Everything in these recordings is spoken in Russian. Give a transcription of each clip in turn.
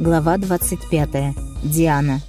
Глава 25. Диана.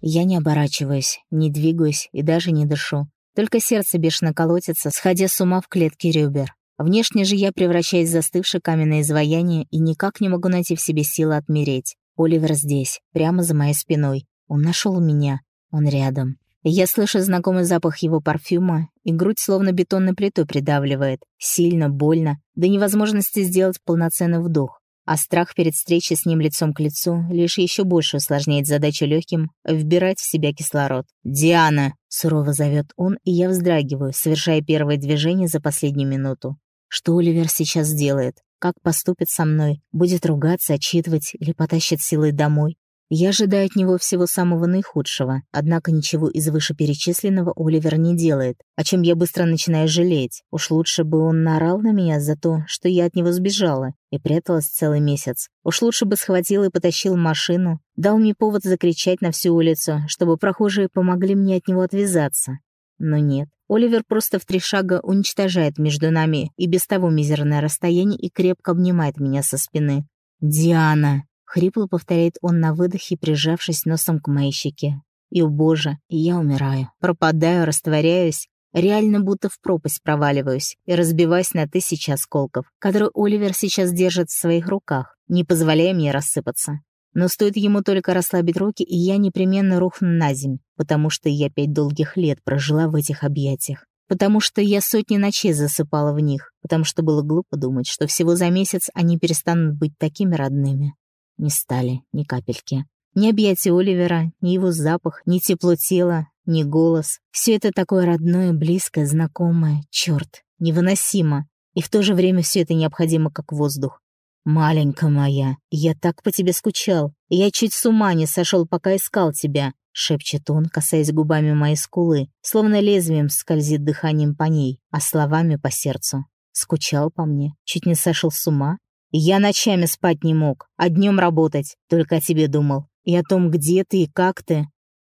Я не оборачиваюсь, не двигаюсь и даже не дышу. Только сердце бешено колотится, сходя с ума в клетке ребер. Внешне же я превращаюсь в застывшее каменное изваяние и никак не могу найти в себе силы отмереть. Оливер здесь, прямо за моей спиной. Он нашел меня. Он рядом. Я слышу знакомый запах его парфюма, и грудь словно бетонной плитой придавливает. Сильно, больно, до невозможности сделать полноценный вдох. А страх перед встречей с ним лицом к лицу лишь еще больше усложняет задачу легким вбирать в себя кислород. «Диана!» — сурово зовет он, и я вздрагиваю, совершая первое движение за последнюю минуту. Что Оливер сейчас сделает? Как поступит со мной? Будет ругаться, отчитывать или потащит силой домой? Я ожидаю от него всего самого наихудшего, однако ничего из вышеперечисленного Оливер не делает, о чем я быстро начинаю жалеть. Уж лучше бы он наорал на меня за то, что я от него сбежала и пряталась целый месяц. Уж лучше бы схватил и потащил машину, дал мне повод закричать на всю улицу, чтобы прохожие помогли мне от него отвязаться. Но нет, Оливер просто в три шага уничтожает между нами и без того мизерное расстояние и крепко обнимает меня со спины. «Диана!» Хрипло повторяет он на выдохе, прижавшись носом к моей щеке. И, о боже, я умираю. Пропадаю, растворяюсь. Реально будто в пропасть проваливаюсь и разбиваюсь на тысячи осколков, которые Оливер сейчас держит в своих руках, не позволяя мне рассыпаться. Но стоит ему только расслабить руки, и я непременно рухну на земь, потому что я пять долгих лет прожила в этих объятиях. Потому что я сотни ночей засыпала в них, потому что было глупо думать, что всего за месяц они перестанут быть такими родными. Не стали, ни капельки. Ни объятия Оливера, ни его запах, ни тепло тела, ни голос. Все это такое родное, близкое, знакомое. Черт, невыносимо. И в то же время все это необходимо, как воздух. «Маленькая моя, я так по тебе скучал. Я чуть с ума не сошел, пока искал тебя», — шепчет он, касаясь губами моей скулы, словно лезвием скользит дыханием по ней, а словами по сердцу. Скучал по мне, чуть не сошел с ума. Я ночами спать не мог, а днем работать, только о тебе думал. И о том, где ты и как ты.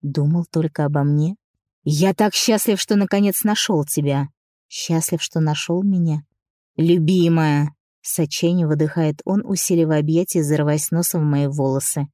Думал только обо мне. Я так счастлив, что наконец нашел тебя. Счастлив, что нашел меня. Любимая. С отчаянием выдыхает он, усиливая объятия, зарываясь носом в мои волосы.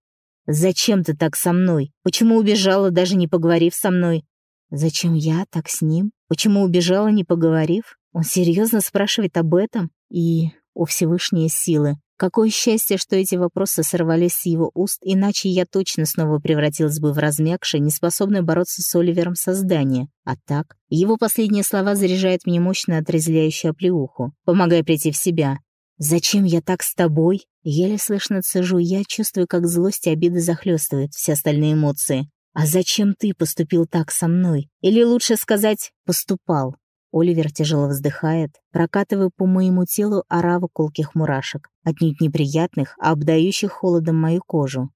«Зачем ты так со мной? Почему убежала, даже не поговорив со мной?» «Зачем я так с ним? Почему убежала, не поговорив?» Он серьезно спрашивает об этом? И о Всевышние силы! Какое счастье, что эти вопросы сорвались с его уст, иначе я точно снова превратилась бы в размягшее, неспособное бороться с Оливером создание. А так, его последние слова заряжают мне мощно отрезвляющую оплеуху, помогая прийти в себя. «Зачем я так с тобой?» Еле слышно цежу, я чувствую, как злость и обида захлестывают все остальные эмоции. «А зачем ты поступил так со мной? Или лучше сказать, поступал?» Оливер тяжело вздыхает, прокатывая по моему телу ораву колких мурашек, отнюдь неприятных, а обдающих холодом мою кожу.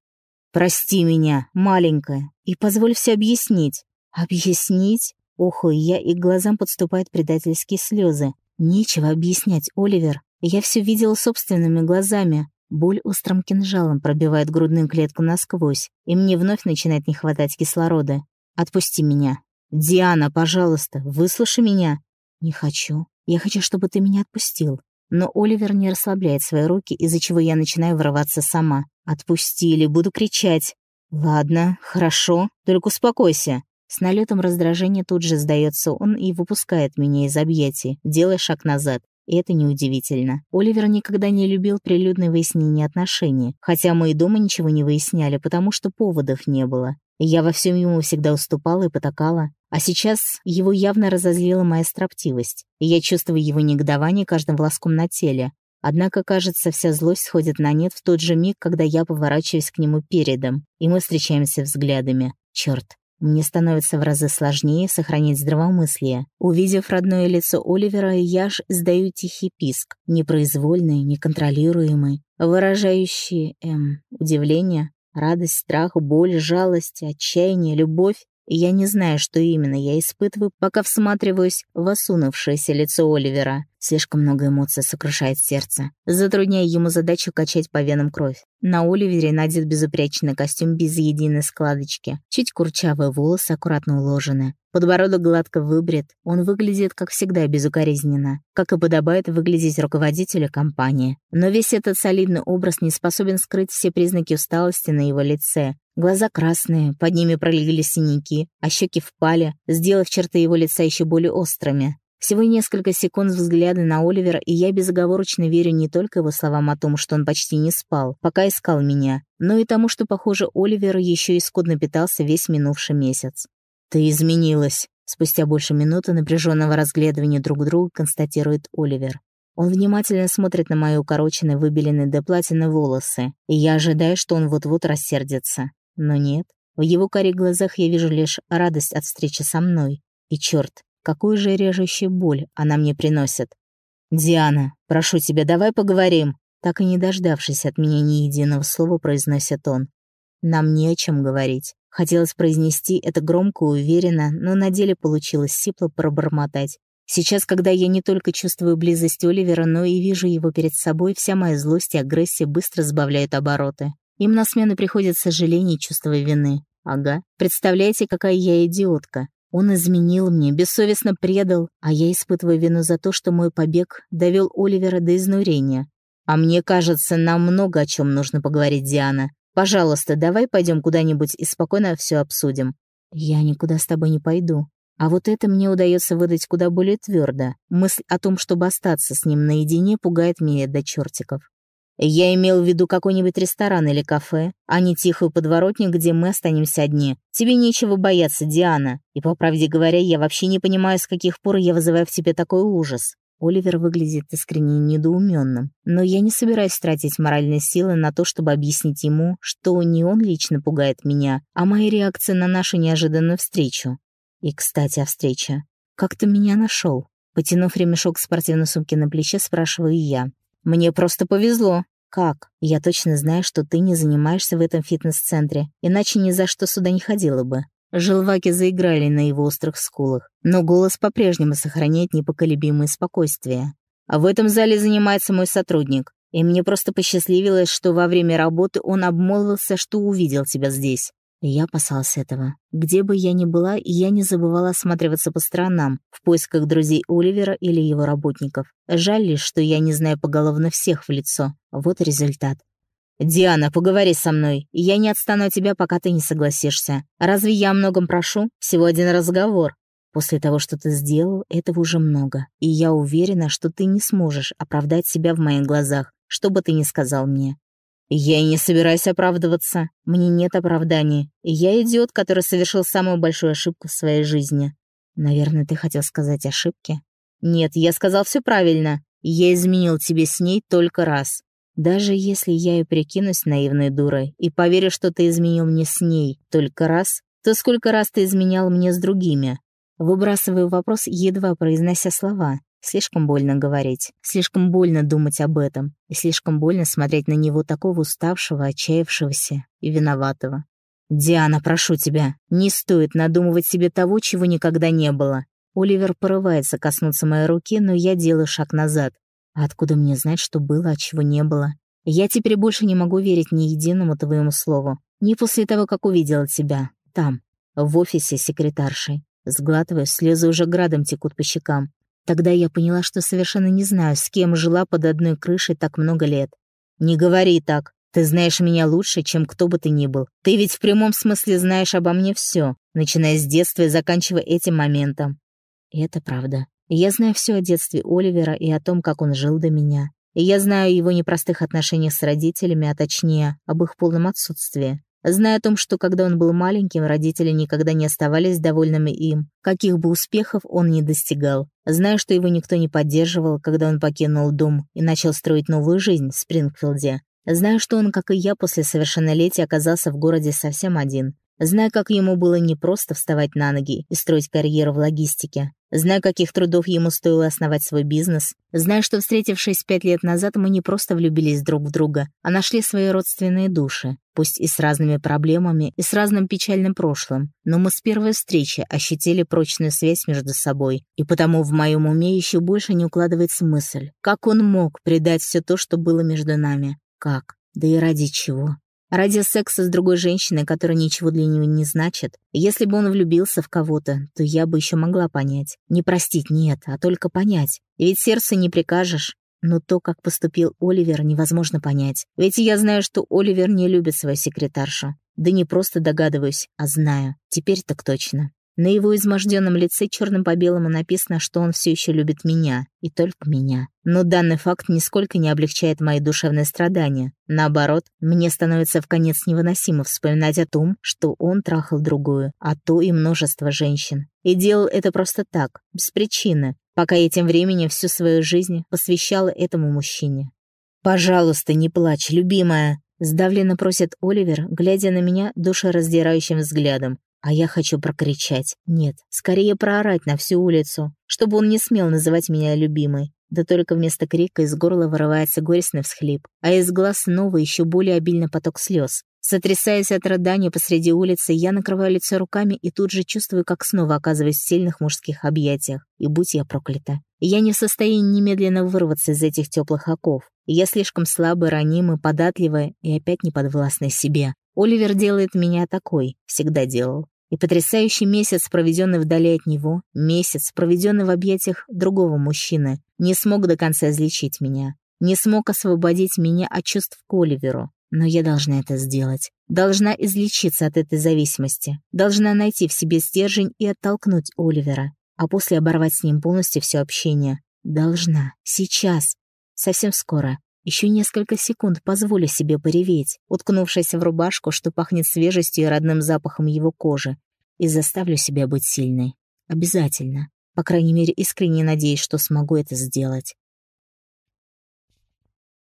«Прости меня, маленькая, и позволь все объяснить». «Объяснить?» Оху, я, и глазам подступают предательские слезы. Нечего объяснять, Оливер. Я все видела собственными глазами. Боль острым кинжалом пробивает грудную клетку насквозь, и мне вновь начинает не хватать кислорода. «Отпусти меня». «Диана, пожалуйста, выслушай меня». «Не хочу. Я хочу, чтобы ты меня отпустил». Но Оливер не расслабляет свои руки, из-за чего я начинаю врываться сама. «Отпусти или буду кричать». «Ладно, хорошо, только успокойся». С налетом раздражения тут же сдается он и выпускает меня из объятий, делая шаг назад. И это неудивительно. Оливер никогда не любил прилюдное выяснение отношений, хотя мы и дома ничего не выясняли, потому что поводов не было. Я во всем ему всегда уступала и потакала. А сейчас его явно разозлила моя строптивость, и я чувствую его негодование каждым волоском на теле. Однако, кажется, вся злость сходит на нет в тот же миг, когда я поворачиваюсь к нему передом, и мы встречаемся взглядами. Чёрт, мне становится в разы сложнее сохранить здравомыслие. Увидев родное лицо Оливера, я ж издаю тихий писк, непроизвольный, неконтролируемый, выражающий, эм, удивление, радость, страх, боль, жалость, отчаяние, любовь я не знаю, что именно я испытываю, пока всматриваюсь в осунувшееся лицо Оливера. Слишком много эмоций сокрушает сердце, затрудняя ему задачу качать по венам кровь. На Оливере надет безупречный костюм без единой складочки. Чуть курчавые волосы аккуратно уложены. Подбородок гладко выбрит. Он выглядит, как всегда, безукоризненно. Как и подобает выглядеть руководителю компании. Но весь этот солидный образ не способен скрыть все признаки усталости на его лице. Глаза красные, под ними пролегли синяки, а щеки впали, сделав черты его лица еще более острыми. Всего несколько секунд взгляда на Оливера, и я безоговорочно верю не только его словам о том, что он почти не спал, пока искал меня, но и тому, что, похоже, Оливер еще и скудно питался весь минувший месяц. «Ты изменилась», — спустя больше минуты напряженного разглядывания друг друга констатирует Оливер. Он внимательно смотрит на мои укороченные, выбеленные до платины волосы, и я ожидаю, что он вот-вот рассердится. Но нет. В его карих глазах я вижу лишь радость от встречи со мной. И черт, Какую же режущую боль она мне приносит. «Диана, прошу тебя, давай поговорим!» Так и не дождавшись от меня ни единого слова, произносит он. «Нам не о чем говорить». Хотелось произнести это громко и уверенно, но на деле получилось сипло пробормотать. Сейчас, когда я не только чувствую близость Оливера, но и вижу его перед собой, вся моя злость и агрессия быстро сбавляют обороты. Им на смену приходит сожаление и чувство вины. Ага, представляете, какая я идиотка. Он изменил мне, бессовестно предал, а я испытываю вину за то, что мой побег довел Оливера до изнурения. А мне кажется, нам много о чем нужно поговорить, Диана. Пожалуйста, давай пойдем куда-нибудь и спокойно все обсудим. Я никуда с тобой не пойду. А вот это мне удается выдать куда более твердо. Мысль о том, чтобы остаться с ним наедине, пугает меня до чертиков. Я имел в виду какой-нибудь ресторан или кафе, а не тихую подворотню, где мы останемся одни. Тебе нечего бояться, Диана. И, по правде говоря, я вообще не понимаю, с каких пор я вызываю в тебе такой ужас. Оливер выглядит искренне недоуменным, но я не собираюсь тратить моральные силы на то, чтобы объяснить ему, что не он лично пугает меня, а мои реакции на нашу неожиданную встречу. И, кстати, о встрече. Как ты меня нашел? Потянув ремешок спортивной сумки на плече, спрашиваю я. Мне просто повезло. Как? Я точно знаю, что ты не занимаешься в этом фитнес-центре, иначе ни за что сюда не ходила бы. Желваки заиграли на его острых скулах, но голос по-прежнему сохраняет непоколебимое спокойствие. А в этом зале занимается мой сотрудник, и мне просто посчастливилось, что во время работы он обмолвился, что увидел тебя здесь. Я опасался этого. Где бы я ни была, я не забывала осматриваться по сторонам, в поисках друзей Оливера или его работников. Жаль лишь, что я не знаю поголовно всех в лицо. Вот результат. «Диана, поговори со мной. Я не отстану от тебя, пока ты не согласишься. Разве я о многом прошу? Всего один разговор. После того, что ты сделал, этого уже много. И я уверена, что ты не сможешь оправдать себя в моих глазах, что бы ты ни сказал мне. «Я и не собираюсь оправдываться. Мне нет оправданий. Я идиот, который совершил самую большую ошибку в своей жизни». «Наверное, ты хотел сказать ошибки?» «Нет, я сказал все правильно. Я изменил тебе с ней только раз. Даже если я и прикинусь наивной дурой и поверю, что ты изменил мне с ней только раз, то сколько раз ты изменял мне с другими?» Выбрасываю вопрос, едва произнося слова. Слишком больно говорить, слишком больно думать об этом, и слишком больно смотреть на него такого уставшего, отчаявшегося и виноватого. «Диана, прошу тебя, не стоит надумывать себе того, чего никогда не было». Оливер порывается коснуться моей руки, но я делаю шаг назад. А откуда мне знать, что было, а чего не было? Я теперь больше не могу верить ни единому твоему слову. Не после того, как увидела тебя. Там, в офисе секретаршей. Сглатываю, слезы уже градом текут по щекам. Тогда я поняла, что совершенно не знаю, с кем жила под одной крышей так много лет. «Не говори так. Ты знаешь меня лучше, чем кто бы ты ни был. Ты ведь в прямом смысле знаешь обо мне все, начиная с детства и заканчивая этим моментом». И это правда. Я знаю все о детстве Оливера и о том, как он жил до меня. И я знаю о его непростых отношениях с родителями, а точнее, об их полном отсутствии. Зная о том, что когда он был маленьким, родители никогда не оставались довольными им, каких бы успехов он ни достигал. Зная, что его никто не поддерживал, когда он покинул дом и начал строить новую жизнь в Спрингфилде. Знаю, что он, как и я, после совершеннолетия оказался в городе совсем один. Зная, как ему было непросто вставать на ноги и строить карьеру в логистике. Знаю, каких трудов ему стоило основать свой бизнес. Знаю, что, встретившись пять лет назад, мы не просто влюбились друг в друга, а нашли свои родственные души. Пусть и с разными проблемами, и с разным печальным прошлым. Но мы с первой встречи ощутили прочную связь между собой. И потому в моем уме еще больше не укладывается мысль. Как он мог предать все то, что было между нами? Как? Да и ради чего? Ради секса с другой женщиной, которая ничего для него не значит. Если бы он влюбился в кого-то, то я бы еще могла понять. Не простить нет, а только понять. Ведь сердце не прикажешь. Но то, как поступил Оливер, невозможно понять. Ведь я знаю, что Оливер не любит свою секретаршу. Да не просто догадываюсь, а знаю. Теперь так точно. На его изможденном лице черным по белому написано, что он все еще любит меня, и только меня. Но данный факт нисколько не облегчает мои душевные страдания. Наоборот, мне становится в конец невыносимо вспоминать о том, что он трахал другую, а то и множество женщин. И делал это просто так, без причины, пока я тем временем всю свою жизнь посвящала этому мужчине. «Пожалуйста, не плачь, любимая!» Сдавленно просит Оливер, глядя на меня душераздирающим взглядом. А я хочу прокричать. Нет, скорее проорать на всю улицу, чтобы он не смел называть меня любимой. Да только вместо крика из горла вырывается горестный всхлип, а из глаз снова еще более обильный поток слез. Сотрясаясь от рыдания посреди улицы, я накрываю лицо руками и тут же чувствую, как снова оказываюсь в сильных мужских объятиях. И будь я проклята. Я не в состоянии немедленно вырваться из этих теплых оков. Я слишком слабая, ранимая, податливая и опять не подвластная себе. Оливер делает меня такой, всегда делал. И потрясающий месяц, проведенный вдали от него, месяц, проведенный в объятиях другого мужчины, не смог до конца излечить меня, не смог освободить меня от чувств к Оливеру. Но я должна это сделать. Должна излечиться от этой зависимости. Должна найти в себе стержень и оттолкнуть Оливера. А после оборвать с ним полностью все общение. Должна. Сейчас. Совсем скоро. Еще несколько секунд позволю себе пореветь, уткнувшись в рубашку, что пахнет свежестью и родным запахом его кожи, и заставлю себя быть сильной. Обязательно. По крайней мере, искренне надеюсь, что смогу это сделать.